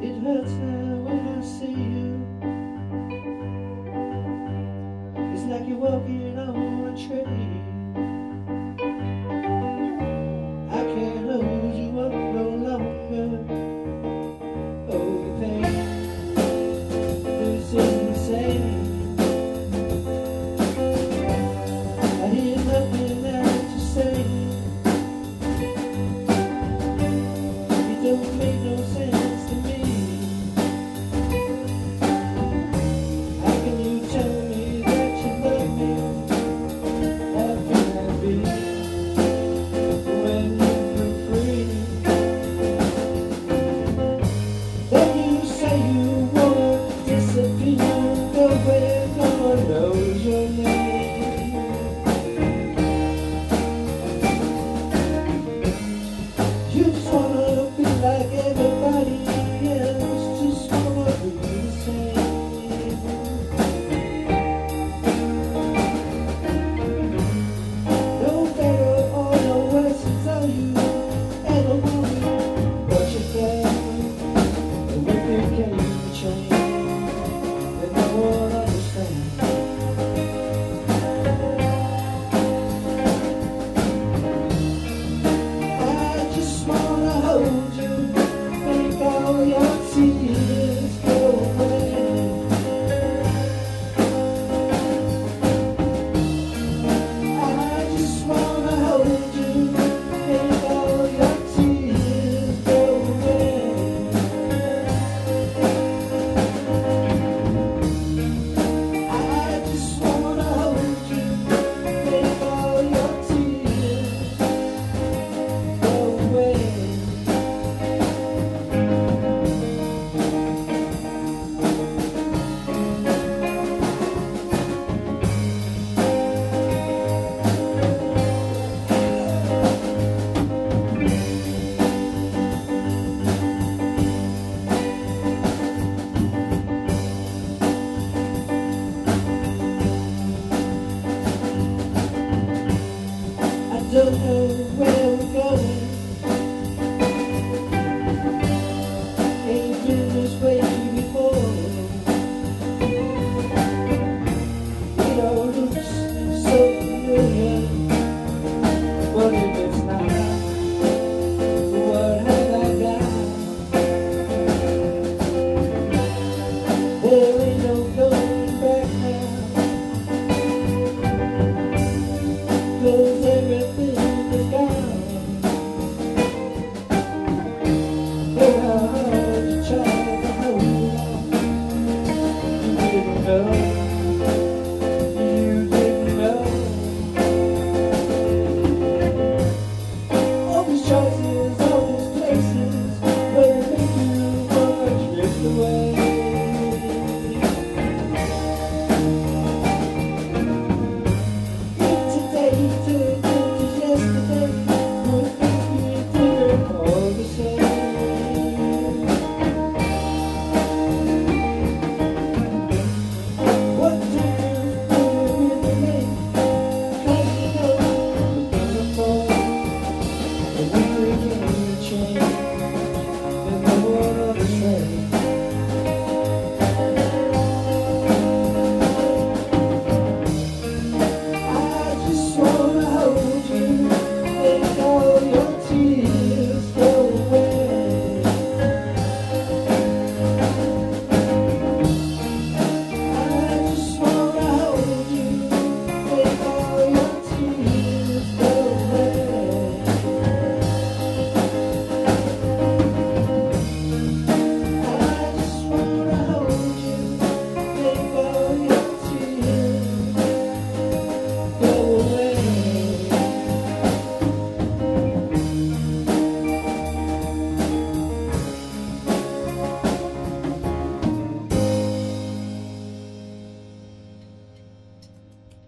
It hurts now when I see you. It's like you're walking on a train. I don't